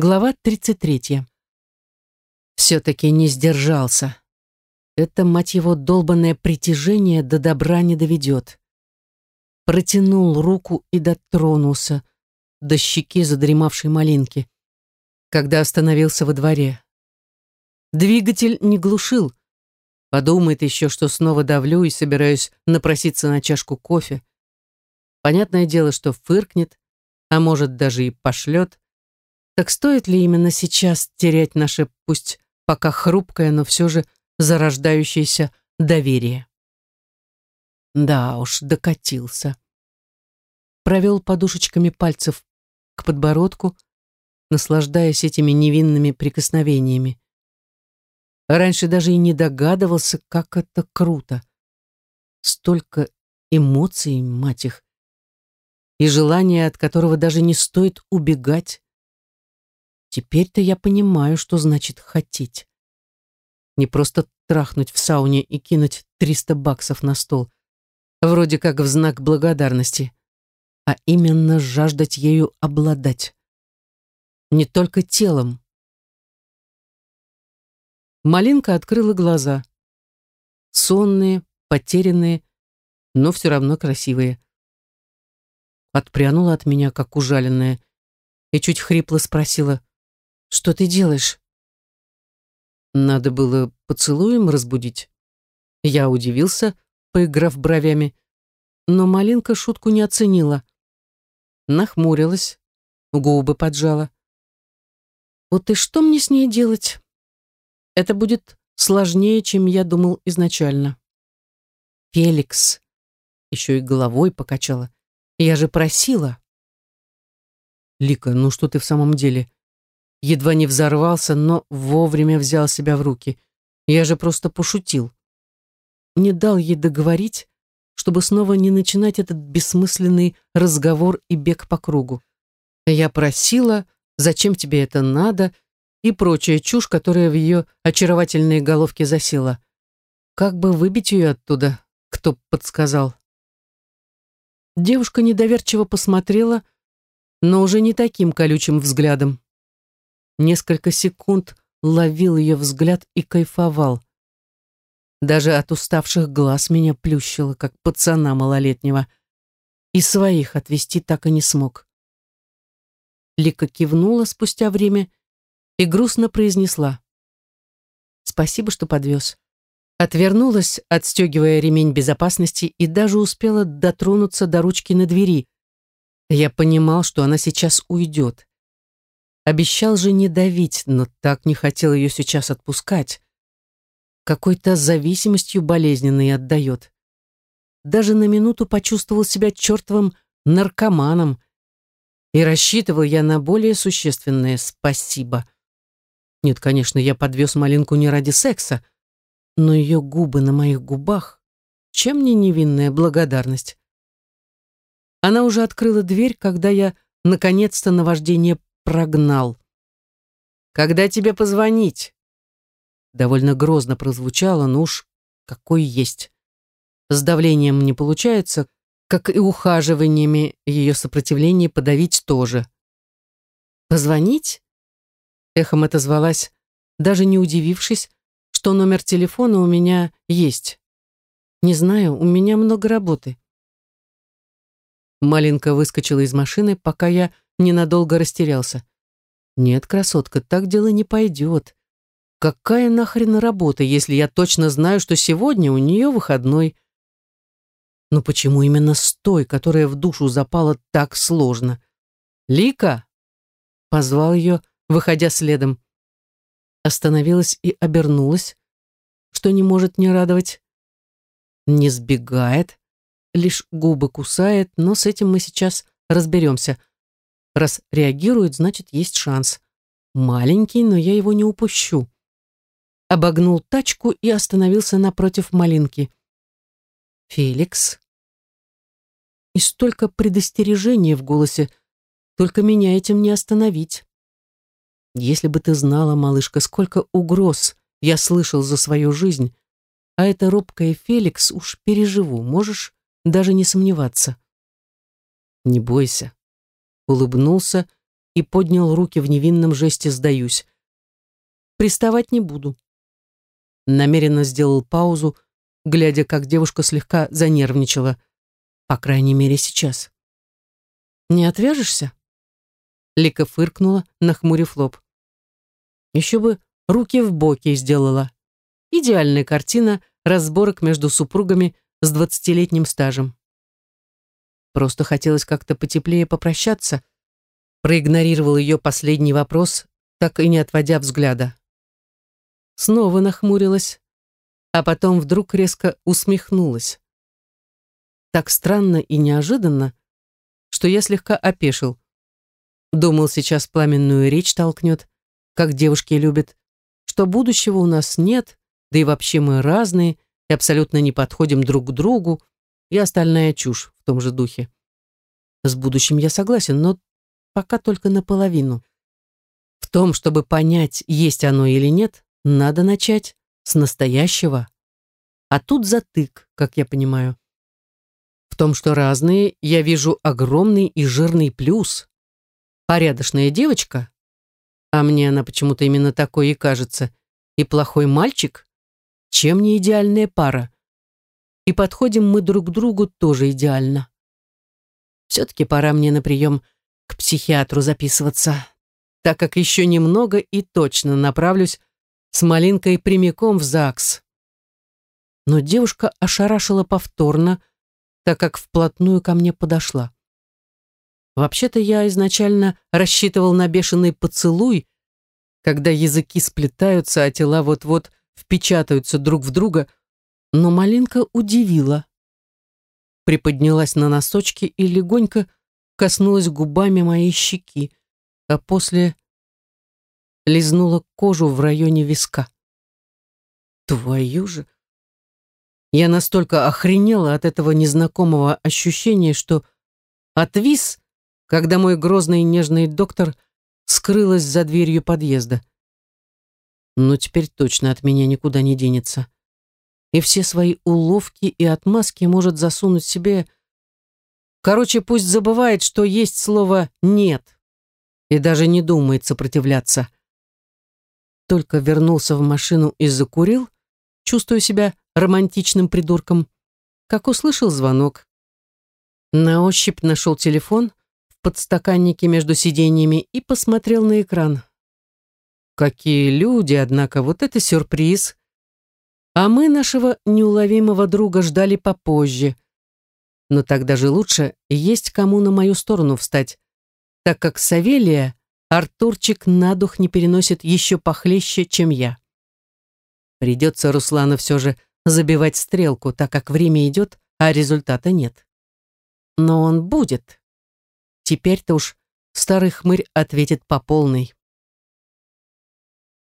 Глава 33. Все-таки не сдержался. Это, мать его, долбанное притяжение до добра не доведет. Протянул руку и дотронулся до щеки задремавшей малинки, когда остановился во дворе. Двигатель не глушил. Подумает еще, что снова давлю и собираюсь напроситься на чашку кофе. Понятное дело, что фыркнет, а может даже и пошлет. Так стоит ли именно сейчас терять наше, пусть пока хрупкое, но все же зарождающееся доверие? Да уж, докатился. Провел подушечками пальцев к подбородку, наслаждаясь этими невинными прикосновениями. Раньше даже и не догадывался, как это круто. Столько эмоций, мать их, и желание, от которого даже не стоит убегать. Теперь-то я понимаю, что значит хотеть. Не просто трахнуть в сауне и кинуть 300 баксов на стол, вроде как в знак благодарности, а именно жаждать ею обладать. Не только телом. Малинка открыла глаза. Сонные, потерянные, но все равно красивые. Отпрянула от меня, как ужаленная, и чуть хрипло спросила, что ты делаешь? Надо было поцелуем разбудить. Я удивился, поиграв бровями, но Малинка шутку не оценила. Нахмурилась, губы поджала. Вот и что мне с ней делать? Это будет сложнее, чем я думал изначально. Феликс еще и головой покачала. Я же просила. Лика, ну что ты в самом деле? Едва не взорвался, но вовремя взял себя в руки. Я же просто пошутил. Не дал ей договорить, чтобы снова не начинать этот бессмысленный разговор и бег по кругу. Я просила, зачем тебе это надо, и прочая чушь, которая в ее очаровательной головке засела. Как бы выбить ее оттуда, кто подсказал? Девушка недоверчиво посмотрела, но уже не таким колючим взглядом. Несколько секунд ловил ее взгляд и кайфовал. Даже от уставших глаз меня плющило, как пацана малолетнего. И своих отвести так и не смог. Лика кивнула спустя время и грустно произнесла. «Спасибо, что подвез». Отвернулась, отстегивая ремень безопасности, и даже успела дотронуться до ручки на двери. Я понимал, что она сейчас уйдет. Обещал же не давить, но так не хотел ее сейчас отпускать. Какой-то зависимостью болезненной отдает. Даже на минуту почувствовал себя чертовым наркоманом. И рассчитывал я на более существенное спасибо. Нет, конечно, я подвез малинку не ради секса, но ее губы на моих губах, чем не невинная благодарность. Она уже открыла дверь, когда я наконец-то наваждение прогнал. «Когда тебе позвонить?» Довольно грозно прозвучало, но уж какой есть. С давлением не получается, как и ухаживаниями ее сопротивление подавить тоже. «Позвонить?» Эхом отозвалась, даже не удивившись, что номер телефона у меня есть. «Не знаю, у меня много работы». Малинка выскочила из машины, пока я ненадолго растерялся. Нет, красотка, так дело не пойдет. Какая нахрен работа, если я точно знаю, что сегодня у нее выходной? Но почему именно с той, которая в душу запала, так сложно? «Лика!» — позвал ее, выходя следом. Остановилась и обернулась, что не может не радовать. Не сбегает, лишь губы кусает, но с этим мы сейчас разберемся. Раз реагирует, значит, есть шанс. Маленький, но я его не упущу. Обогнул тачку и остановился напротив малинки. «Феликс?» И столько предостережения в голосе, только меня этим не остановить. Если бы ты знала, малышка, сколько угроз я слышал за свою жизнь, а это робкая Феликс уж переживу, можешь даже не сомневаться. Не бойся, улыбнулся и поднял руки в невинном жесте «сдаюсь». «Приставать не буду». Намеренно сделал паузу, глядя, как девушка слегка занервничала. По крайней мере, сейчас. «Не отвяжешься?» Лика фыркнула, нахмурив лоб. Еще бы руки в боки сделала. Идеальная картина разборок между супругами с двадцатилетним стажем. Просто хотелось как-то потеплее попрощаться. Проигнорировал ее последний вопрос, так и не отводя взгляда. Снова нахмурилась, а потом вдруг резко усмехнулась. Так странно и неожиданно, что я слегка опешил. Думал, сейчас пламенную речь толкнет, как девушки любят, что будущего у нас нет, да и вообще мы разные и абсолютно не подходим друг к другу, и остальная чушь в том же духе. С будущим я согласен, но пока только наполовину. В том, чтобы понять, есть оно или нет, надо начать с настоящего. А тут затык, как я понимаю. В том, что разные, я вижу огромный и жирный плюс. Порядочная девочка, а мне она почему-то именно такой и кажется, и плохой мальчик, чем не идеальная пара. И подходим мы друг к другу тоже идеально. Все-таки пора мне на прием к психиатру записываться, так как еще немного и точно направлюсь с малинкой прямиком в ЗАГС. Но девушка ошарашила повторно, так как вплотную ко мне подошла. Вообще-то я изначально рассчитывал на бешеный поцелуй, когда языки сплетаются, а тела вот-вот впечатаются друг в друга, но малинка удивила. Приподнялась на носочки и легонько коснулась губами моей щеки, а после лизнула кожу в районе виска. Твою же! Я настолько охренела от этого незнакомого ощущения, что отвис, когда мой грозный нежный доктор скрылась за дверью подъезда. Но теперь точно от меня никуда не денется. И все свои уловки и отмазки может засунуть себе... Короче, пусть забывает, что есть слово «нет» и даже не думает сопротивляться только вернулся в машину и закурил, чувствуя себя романтичным придурком, как услышал звонок. На ощупь нашел телефон в подстаканнике между сиденьями и посмотрел на экран. Какие люди, однако, вот это сюрприз. А мы нашего неуловимого друга ждали попозже. Но тогда же лучше есть кому на мою сторону встать, так как Савелия Артурчик на дух не переносит еще похлеще, чем я. Придется Руслана все же забивать стрелку, так как время идет, а результата нет. Но он будет. Теперь-то уж старый хмырь ответит по полной.